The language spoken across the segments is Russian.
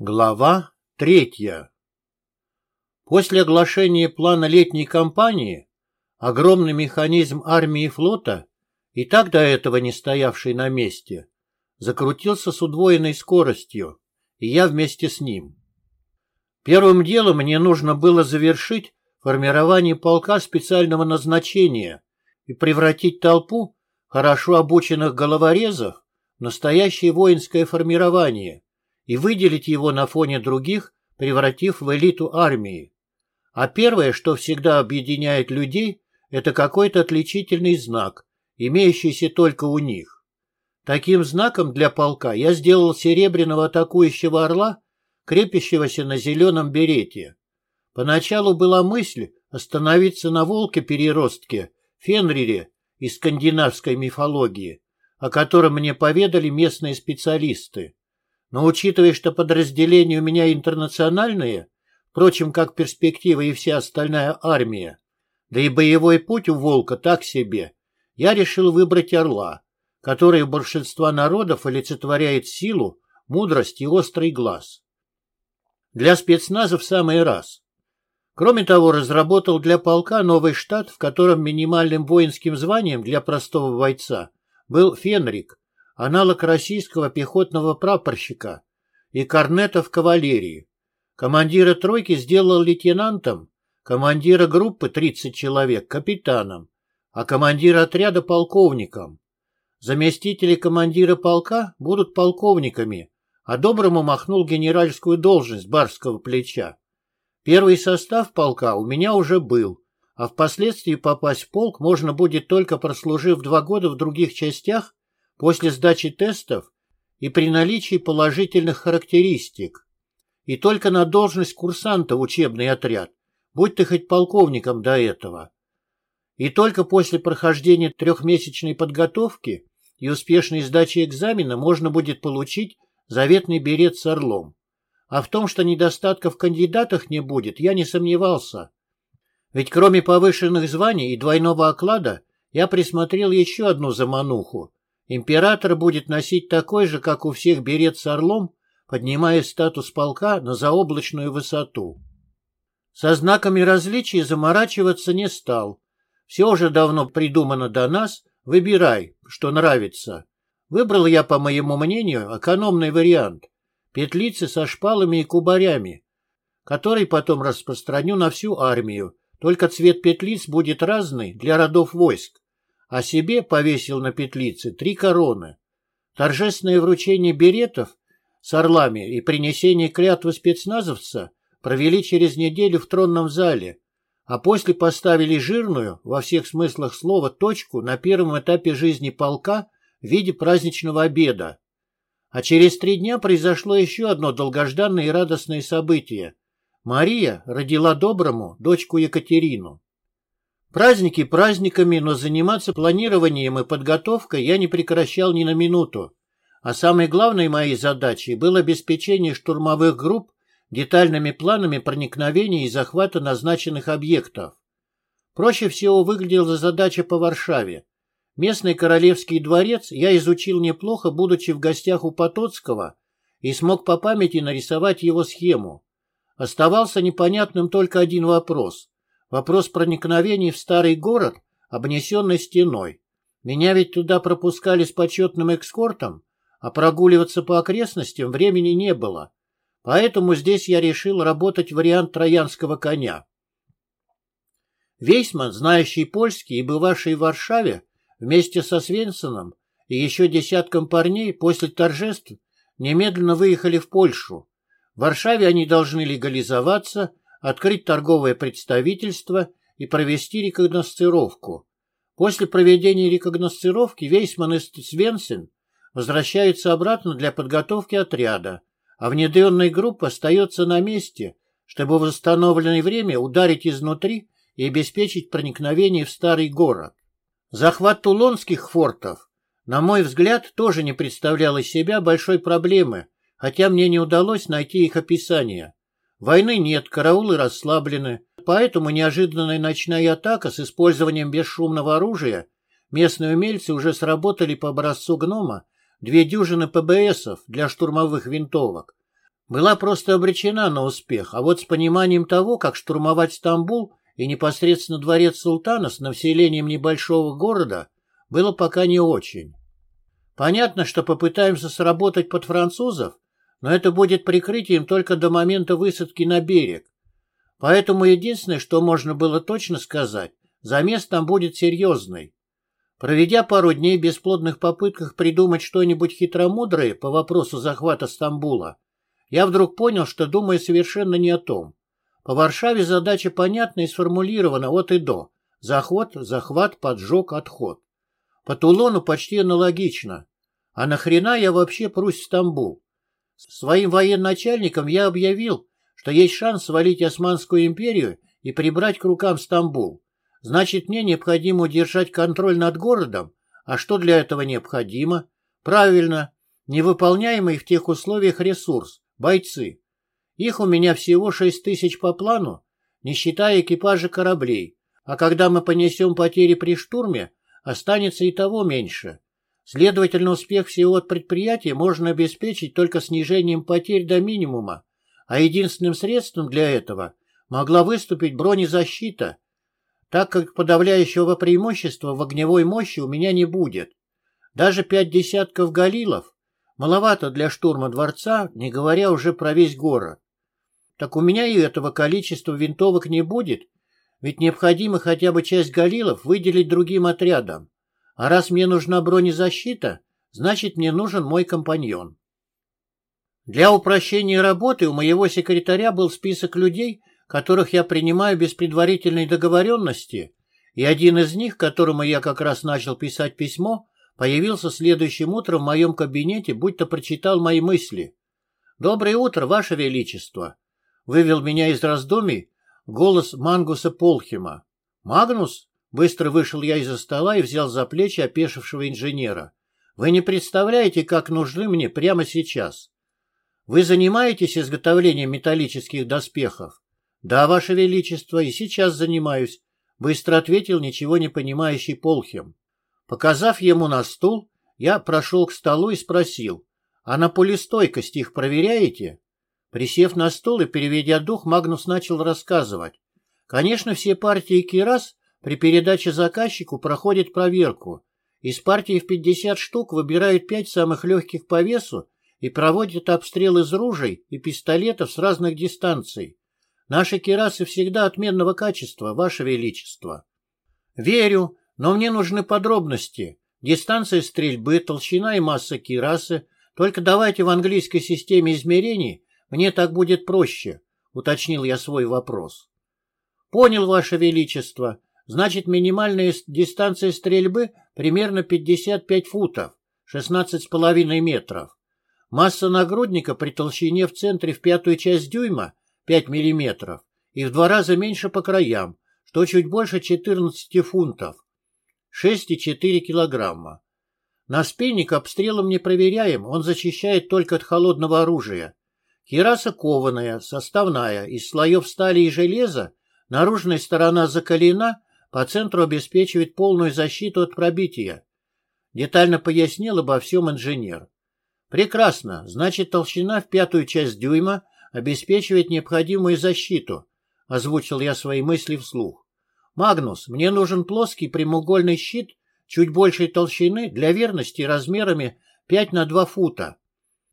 Глава третья После оглашения плана летней кампании огромный механизм армии и флота, и так до этого не стоявший на месте, закрутился с удвоенной скоростью, и я вместе с ним. Первым делом мне нужно было завершить формирование полка специального назначения и превратить толпу хорошо обученных головорезов в настоящее воинское формирование – и выделить его на фоне других, превратив в элиту армии. А первое, что всегда объединяет людей, это какой-то отличительный знак, имеющийся только у них. Таким знаком для полка я сделал серебряного атакующего орла, крепящегося на зеленом берете. Поначалу была мысль остановиться на волке-переростке, Фенрире из скандинавской мифологии, о котором мне поведали местные специалисты. Но учитывая, что подразделения у меня интернациональные, впрочем, как перспектива и вся остальная армия, да и боевой путь у «Волка» так себе, я решил выбрать «Орла», который у большинства народов олицетворяет силу, мудрость и острый глаз. Для спецназа в самый раз. Кроме того, разработал для полка новый штат, в котором минимальным воинским званием для простого бойца был фенрик, аналог российского пехотного прапорщика и корнета в кавалерии. Командира тройки сделал лейтенантом, командира группы 30 человек – капитаном, а командира отряда – полковником. Заместители командира полка будут полковниками, а Доброму махнул генеральскую должность барского плеча. Первый состав полка у меня уже был, а впоследствии попасть в полк можно будет только прослужив два года в других частях после сдачи тестов и при наличии положительных характеристик. И только на должность курсанта в учебный отряд, будь ты хоть полковником до этого. И только после прохождения трехмесячной подготовки и успешной сдачи экзамена можно будет получить заветный берет с орлом. А в том, что недостатков в кандидатах не будет, я не сомневался. Ведь кроме повышенных званий и двойного оклада, я присмотрел еще одну замануху Император будет носить такой же, как у всех, берет с орлом, поднимая статус полка на заоблачную высоту. Со знаками различия заморачиваться не стал. Все уже давно придумано до нас, выбирай, что нравится. Выбрал я, по моему мнению, экономный вариант. Петлицы со шпалами и кубарями, который потом распространю на всю армию, только цвет петлиц будет разный для родов войск а себе повесил на петлице три короны. Торжественное вручение беретов с орлами и принесение клятвы спецназовца провели через неделю в тронном зале, а после поставили жирную, во всех смыслах слова, точку на первом этапе жизни полка в виде праздничного обеда. А через три дня произошло еще одно долгожданное и радостное событие. Мария родила доброму дочку Екатерину. Праздники праздниками, но заниматься планированием и подготовкой я не прекращал ни на минуту. А самой главной моей задачей было обеспечение штурмовых групп детальными планами проникновения и захвата назначенных объектов. Проще всего выглядела задача по Варшаве. Местный королевский дворец я изучил неплохо, будучи в гостях у Потоцкого, и смог по памяти нарисовать его схему. Оставался непонятным только один вопрос. Вопрос проникновения в старый город, обнесенный стеной. Меня ведь туда пропускали с почетным экскортом, а прогуливаться по окрестностям времени не было. Поэтому здесь я решил работать вариант троянского коня. Вейсман, знающий польский и бывавший в Варшаве, вместе со Свенсоном и еще десятком парней после торжеств немедленно выехали в Польшу. В Варшаве они должны легализоваться, открыть торговое представительство и провести рекогносцировку. После проведения рекогносцировки Вейсман и Свенсен возвращаются обратно для подготовки отряда, а внедренная группа остается на месте, чтобы в восстановленное время ударить изнутри и обеспечить проникновение в старый город. Захват тулонских фортов, на мой взгляд, тоже не представлял из себя большой проблемы, хотя мне не удалось найти их описание. Войны нет, караулы расслаблены, поэтому неожиданная ночная атака с использованием бесшумного оружия местные умельцы уже сработали по образцу гнома две дюжины ПБСов для штурмовых винтовок. была просто обречена на успех, а вот с пониманием того, как штурмовать Стамбул и непосредственно дворец султана с населением небольшого города, было пока не очень. Понятно, что попытаемся сработать под французов, но это будет прикрытием только до момента высадки на берег. Поэтому единственное, что можно было точно сказать, замес там будет серьезный. Проведя пару дней в бесплодных попытках придумать что-нибудь хитромудрое по вопросу захвата Стамбула, я вдруг понял, что думаю совершенно не о том. По Варшаве задача понятна и сформулирована от и до. Заход, захват, поджог, отход. По Тулону почти аналогично. А нахрена я вообще прусь в Стамбул? Своим военачальникам я объявил, что есть шанс свалить Османскую империю и прибрать к рукам Стамбул. Значит, мне необходимо удержать контроль над городом. А что для этого необходимо? Правильно, невыполняемый в тех условиях ресурс – бойцы. Их у меня всего шесть тысяч по плану, не считая экипажа кораблей. А когда мы понесем потери при штурме, останется и того меньше. Следовательно, успех всего предприятия можно обеспечить только снижением потерь до минимума, а единственным средством для этого могла выступить бронезащита, так как подавляющего преимущества в огневой мощи у меня не будет. Даже пять десятков галилов маловато для штурма дворца, не говоря уже про весь город. Так у меня и этого количества винтовок не будет, ведь необходимо хотя бы часть галилов выделить другим отрядам. А раз мне нужна бронезащита, значит мне нужен мой компаньон. Для упрощения работы у моего секретаря был список людей, которых я принимаю без предварительной договоренности, и один из них, которому я как раз начал писать письмо, появился следующим утром в моем кабинете, будто прочитал мои мысли. «Доброе утро, Ваше Величество!» Вывел меня из раздумий голос Мангуса Полхима. «Магнус?» Быстро вышел я из-за стола и взял за плечи опешившего инженера. «Вы не представляете, как нужны мне прямо сейчас. Вы занимаетесь изготовлением металлических доспехов?» «Да, Ваше Величество, и сейчас занимаюсь», — быстро ответил ничего не понимающий Полхим. Показав ему на стул, я прошел к столу и спросил, «А на полистойкость их проверяете?» Присев на стул и переведя дух, Магнус начал рассказывать. Конечно, все партии Кирас при передаче заказчику проходят проверку. Из партии в 50 штук выбирают пять самых легких по весу и проводят обстрел из ружей и пистолетов с разных дистанций. Наши кирасы всегда отменного качества, Ваше Величество. Верю, но мне нужны подробности. Дистанция стрельбы, толщина и масса кирасы. Только давайте в английской системе измерений мне так будет проще, уточнил я свой вопрос. Понял, Ваше Величество. Значит, минимальная дистанция стрельбы примерно 55 футов, 16,5 метров. Масса нагрудника при толщине в центре в пятую часть дюйма 5 миллиметров и в два раза меньше по краям, что чуть больше 14 фунтов, 6,4 килограмма. Наспейник обстрелом не проверяем, он защищает только от холодного оружия. Кираса кованая, составная, из слоев стали и железа, наружная сторона закалена, по центру обеспечивает полную защиту от пробития. Детально пояснил обо всем инженер. Прекрасно, значит толщина в пятую часть дюйма обеспечивает необходимую защиту, озвучил я свои мысли вслух. Магнус, мне нужен плоский прямоугольный щит чуть большей толщины для верности размерами 5 на 2 фута.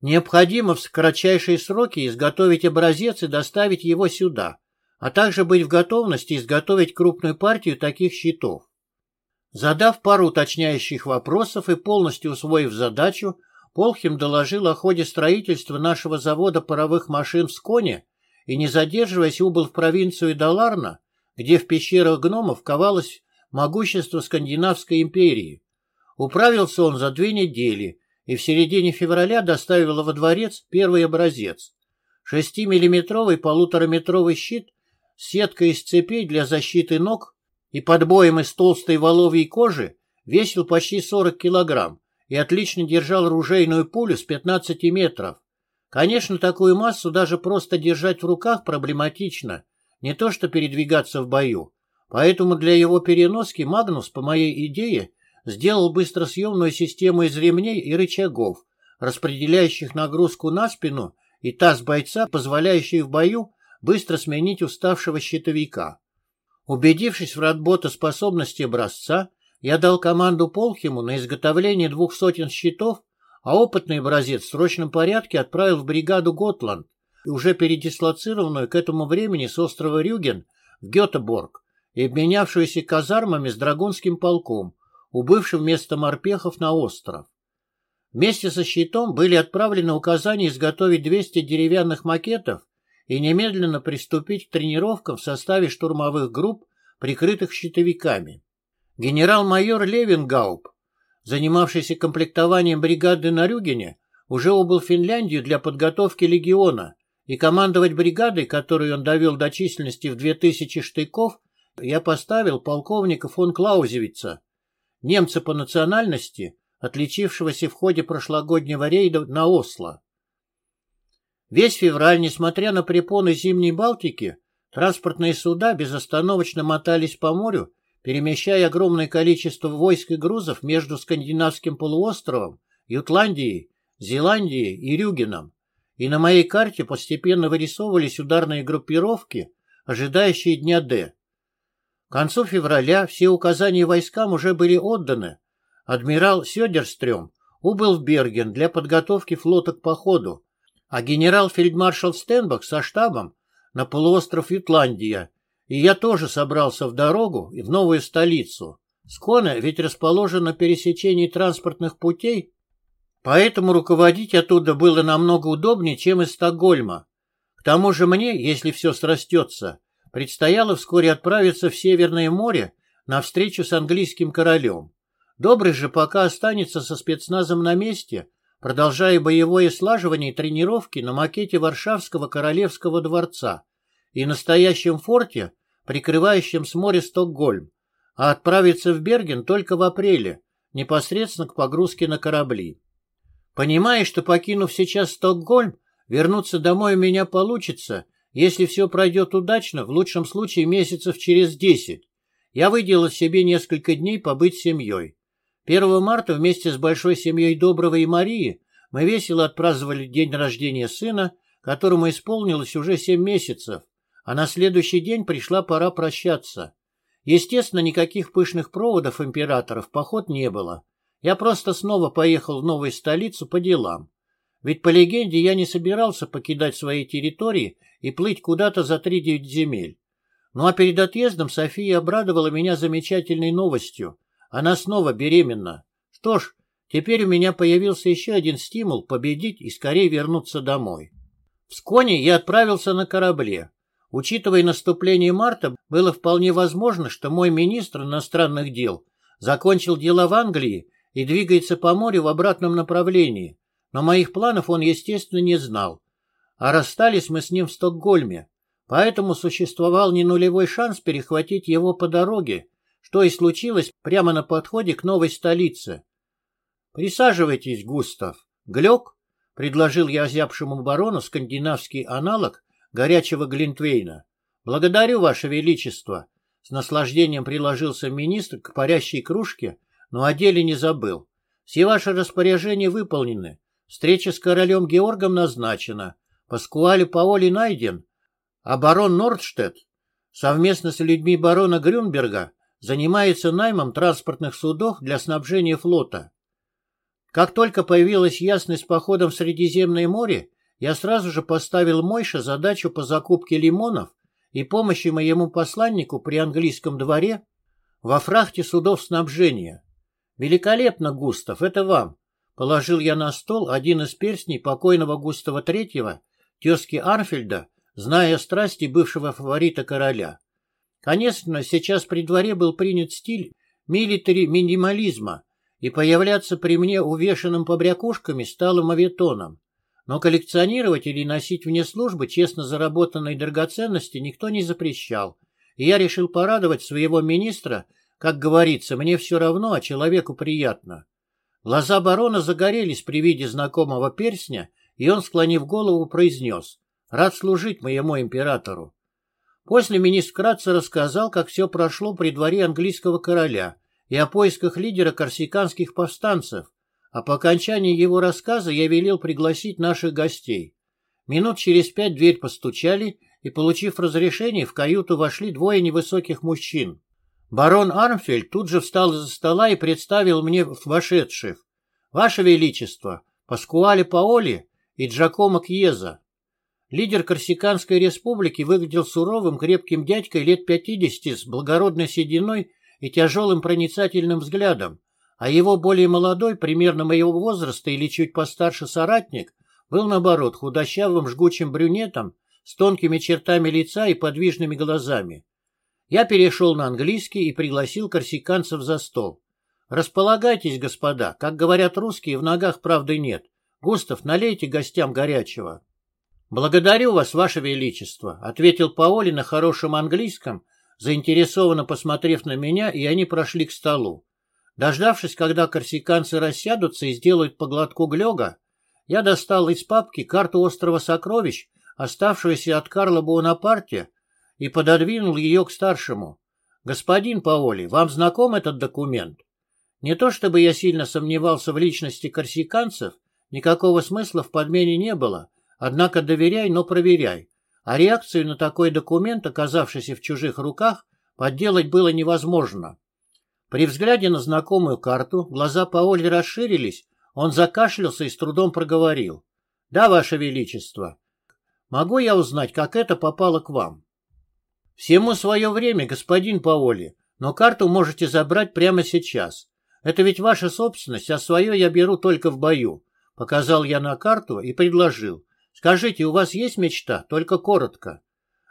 Необходимо в кратчайшие сроки изготовить образец и доставить его сюда, а также быть в готовности изготовить крупную партию таких щитов. Задав пару уточняющих вопросов и полностью усвоив задачу, Полхим доложил о ходе строительства нашего завода паровых машин в Сконе и, не задерживаясь, убыл в провинцию Даларна, где в пещерах гномов ковалось могущество Скандинавской империи. Управился он за две недели и в середине февраля доставила во дворец первый образец. Шестимиллиметровый полутораметровый щит с сеткой из цепей для защиты ног и подбоем из толстой воловьей кожи весил почти 40 килограмм и отлично держал ружейную пулю с 15 метров. Конечно, такую массу даже просто держать в руках проблематично, не то что передвигаться в бою. Поэтому для его переноски Магнус, по моей идее, сделал быстросъемную систему из ремней и рычагов, распределяющих нагрузку на спину и таз бойца, позволяющий в бою быстро сменить уставшего щитовика. Убедившись в работоспособности образца, я дал команду Полхиму на изготовление двух сотен щитов, а опытный образец в срочном порядке отправил в бригаду Готланд, уже передислоцированную к этому времени с острова Рюген в Гетеборг и обменявшуюся казармами с Драгунским полком, убывшим вместо морпехов на остров. Вместе со щитом были отправлены указания изготовить 200 деревянных макетов и немедленно приступить к тренировкам в составе штурмовых групп, прикрытых щитовиками. Генерал-майор Левингауб, занимавшийся комплектованием бригады на Рюгене, уже убыл в Финляндию для подготовки легиона, и командовать бригадой, которую он довел до численности в 2000 штыков, я поставил полковника фон Клаузевица, немца по национальности, отличившегося в ходе прошлогоднего рейда на Осло. Весь февраль, несмотря на препоны Зимней Балтики, транспортные суда безостановочно мотались по морю, перемещая огромное количество войск и грузов между Скандинавским полуостровом, Ютландией, Зеландией и Рюгеном, и на моей карте постепенно вырисовывались ударные группировки, ожидающие дня Д. К концу февраля все указания войскам уже были отданы. Адмирал Сёдерстрём убыл в Берген для подготовки флота к походу, а генерал-фельдмаршал Стенбах со штабом на полуостров Ютландия, и я тоже собрался в дорогу и в новую столицу. Сконе ведь расположен на пересечении транспортных путей, поэтому руководить оттуда было намного удобнее, чем из Стокгольма. К тому же мне, если все срастется, предстояло вскоре отправиться в Северное море на встречу с английским королем. Добрый же пока останется со спецназом на месте, продолжая боевое слаживание и тренировки на макете Варшавского королевского дворца и настоящем форте, прикрывающем с моря Стокгольм, а отправиться в Берген только в апреле, непосредственно к погрузке на корабли. Понимая, что покинув сейчас Стокгольм, вернуться домой у меня получится, если все пройдет удачно, в лучшем случае месяцев через десять. Я выделил себе несколько дней побыть с семьей. 1 марта вместе с большой семьей Доброго и Марии мы весело отпраздновали день рождения сына, которому исполнилось уже семь месяцев, а на следующий день пришла пора прощаться. Естественно, никаких пышных проводов императора в поход не было. Я просто снова поехал в новую столицу по делам. Ведь по легенде я не собирался покидать свои территории и плыть куда-то за три девять земель. Ну а перед отъездом София обрадовала меня замечательной новостью. Она снова беременна. Что ж, теперь у меня появился еще один стимул победить и скорее вернуться домой. В Сконе я отправился на корабле. Учитывая наступление марта, было вполне возможно, что мой министр иностранных дел закончил дела в Англии и двигается по морю в обратном направлении, но моих планов он, естественно, не знал. А расстались мы с ним в Стокгольме, поэтому существовал не нулевой шанс перехватить его по дороге что и случилось прямо на подходе к новой столице. «Присаживайтесь, Густав. Глек?» — предложил я озябшему барону скандинавский аналог горячего Глинтвейна. «Благодарю, Ваше Величество!» С наслаждением приложился министр к парящей кружке, но о деле не забыл. «Все ваши распоряжения выполнены. Встреча с королем Георгом назначена. Паскуали Паоли найден. А барон Нордштедт совместно с людьми барона Грюнберга занимается наймом транспортных судов для снабжения флота. Как только появилась ясность походом в Средиземное море, я сразу же поставил Мойше задачу по закупке лимонов и помощи моему посланнику при английском дворе во фрахте судов снабжения. Великолепно, Густав, это вам. Положил я на стол один из перстней покойного Густава III, тезки Арфельда, зная страсти бывшего фаворита короля. Конечно, сейчас при дворе был принят стиль милитари-минимализма, и появляться при мне увешанным побрякушками стало моветоном. Но коллекционировать или носить вне службы честно заработанные драгоценности никто не запрещал, и я решил порадовать своего министра, как говорится, мне все равно, а человеку приятно. Глаза барона загорелись при виде знакомого перстня, и он, склонив голову, произнес «Рад служить моему императору». После министр вкратце рассказал, как все прошло при дворе английского короля и о поисках лидера корсиканских повстанцев, а по окончании его рассказа я велел пригласить наших гостей. Минут через пять дверь постучали, и, получив разрешение, в каюту вошли двое невысоких мужчин. Барон Армфельд тут же встал из-за стола и представил мне вошедших. «Ваше Величество, Паскуале Паоли и Джакомо Кьеза». Лидер Корсиканской республики выглядел суровым, крепким дядькой лет пятидесяти с благородной сединой и тяжелым проницательным взглядом, а его более молодой, примерно моего возраста или чуть постарше соратник, был, наоборот, худощавым жгучим брюнетом с тонкими чертами лица и подвижными глазами. Я перешел на английский и пригласил корсиканцев за стол. «Располагайтесь, господа. Как говорят русские, в ногах правды нет. Густав, налейте гостям горячего». «Благодарю вас, ваше величество», — ответил Паоли на хорошем английском, заинтересованно посмотрев на меня, и они прошли к столу. Дождавшись, когда корсиканцы рассядутся и сделают по глотку глёга, я достал из папки карту острова Сокровищ, оставшуюся от Карла Буонапарте, и пододвинул ее к старшему. «Господин Паоли, вам знаком этот документ?» Не то чтобы я сильно сомневался в личности корсиканцев, никакого смысла в подмене не было, однако доверяй, но проверяй. А реакцию на такой документ, оказавшийся в чужих руках, подделать было невозможно. При взгляде на знакомую карту глаза Паоли расширились, он закашлялся и с трудом проговорил. «Да, Ваше Величество. Могу я узнать, как это попало к вам?» «Всему свое время, господин Паоли, но карту можете забрать прямо сейчас. Это ведь ваша собственность, а свое я беру только в бою». Показал я на карту и предложил. «Скажите, у вас есть мечта? Только коротко».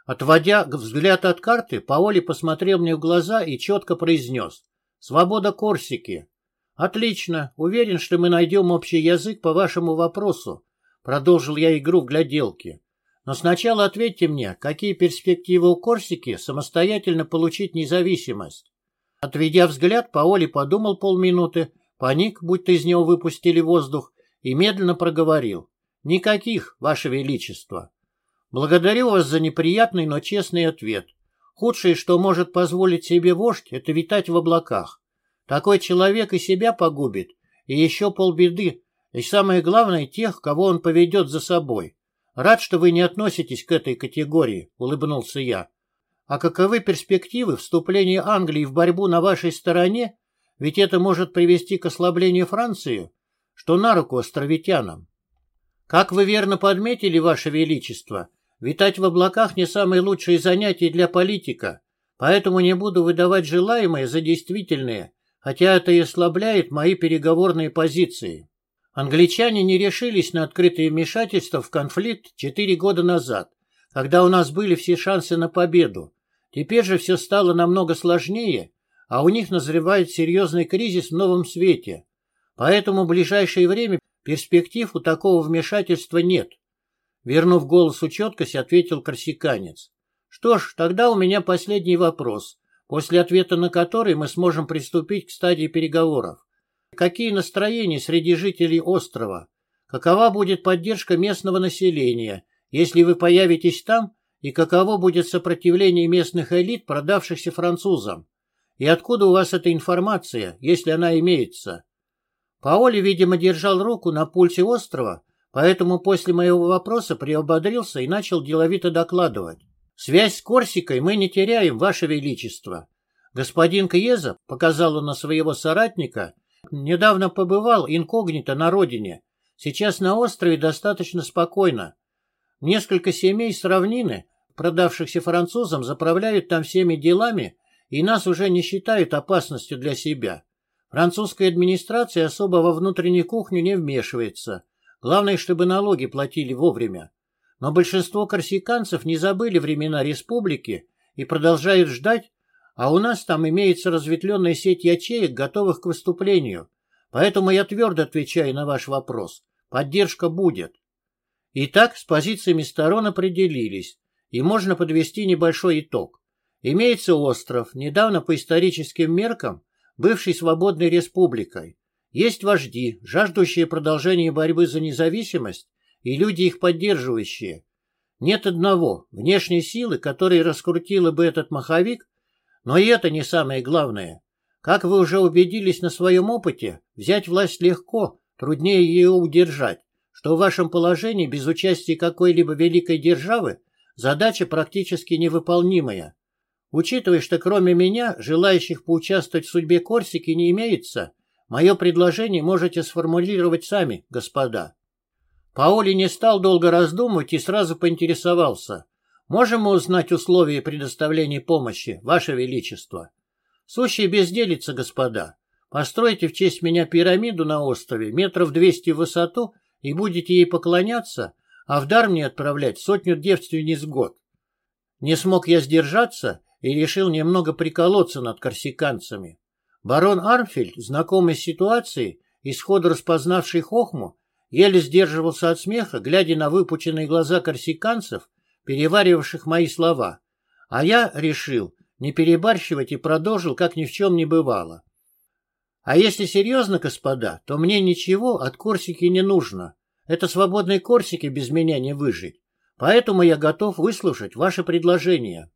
Отводя взгляд от карты, Паоли посмотрел мне в глаза и четко произнес. «Свобода Корсики». «Отлично. Уверен, что мы найдем общий язык по вашему вопросу», — продолжил я игру в гляделки. «Но сначала ответьте мне, какие перспективы у Корсики самостоятельно получить независимость?» Отведя взгляд, Паоли подумал полминуты, паник, будто из него выпустили воздух, и медленно проговорил. «Никаких, Ваше Величество. Благодарю вас за неприятный, но честный ответ. Худшее, что может позволить себе вождь, это витать в облаках. Такой человек и себя погубит, и еще полбеды, и самое главное, тех, кого он поведет за собой. Рад, что вы не относитесь к этой категории, улыбнулся я. А каковы перспективы вступления Англии в борьбу на вашей стороне? Ведь это может привести к ослаблению Франции, что на руку островитянам. Как вы верно подметили, Ваше Величество, витать в облаках не самое лучшее занятие для политика, поэтому не буду выдавать желаемое за действительное хотя это и ослабляет мои переговорные позиции. Англичане не решились на открытое вмешательство в конфликт четыре года назад, когда у нас были все шансы на победу. Теперь же все стало намного сложнее, а у них назревает серьезный кризис в новом свете. Поэтому в ближайшее время перспектив у такого вмешательства нет. Вернув голосу четкость, ответил корсиканец. Что ж, тогда у меня последний вопрос после ответа на который мы сможем приступить к стадии переговоров. Какие настроения среди жителей острова? Какова будет поддержка местного населения, если вы появитесь там, и каково будет сопротивление местных элит, продавшихся французам? И откуда у вас эта информация, если она имеется? Паоли, видимо, держал руку на пульсе острова, поэтому после моего вопроса приободрился и начал деловито докладывать. Связь с Корсикой мы не теряем, Ваше Величество. Господин Кьеза, показал на своего соратника, недавно побывал инкогнито на родине. Сейчас на острове достаточно спокойно. Несколько семей с равнины, продавшихся французам, заправляют там всеми делами и нас уже не считают опасностью для себя. Французская администрация особо во внутреннюю кухню не вмешивается. Главное, чтобы налоги платили вовремя. Но большинство корсиканцев не забыли времена республики и продолжают ждать, а у нас там имеется разветвленная сеть ячеек, готовых к выступлению. Поэтому я твердо отвечаю на ваш вопрос. Поддержка будет. Итак, с позициями сторон определились, и можно подвести небольшой итог. Имеется остров, недавно по историческим меркам, бывший свободной республикой. Есть вожди, жаждущие продолжения борьбы за независимость и люди их поддерживающие. Нет одного, внешней силы, которая раскрутила бы этот маховик, но и это не самое главное. Как вы уже убедились на своем опыте, взять власть легко, труднее ее удержать, что в вашем положении без участия какой-либо великой державы задача практически невыполнимая. Учитывая, что кроме меня желающих поучаствовать в судьбе Корсики не имеется, мое предложение можете сформулировать сами, господа. Паули не стал долго раздумывать и сразу поинтересовался. Можем мы узнать условия предоставления помощи, Ваше Величество? Сущие безделица, господа. Постройте в честь меня пирамиду на острове, метров двести в высоту, и будете ей поклоняться, а в дар мне отправлять сотню девственниц в год. Не смог я сдержаться и решил немного приколоться над корсиканцами. Барон Армфельд, знакомый с ситуацией и сходу распознавший хохму, еле сдерживался от смеха, глядя на выпученные глаза корсиканцев, переваривавших мои слова. А я решил не перебарщивать и продолжил, как ни в чем не бывало. А если серьезно, господа, то мне ничего от Корсики не нужно. Это свободной Корсики без меня не выжить. Поэтому я готов выслушать ваше предложение.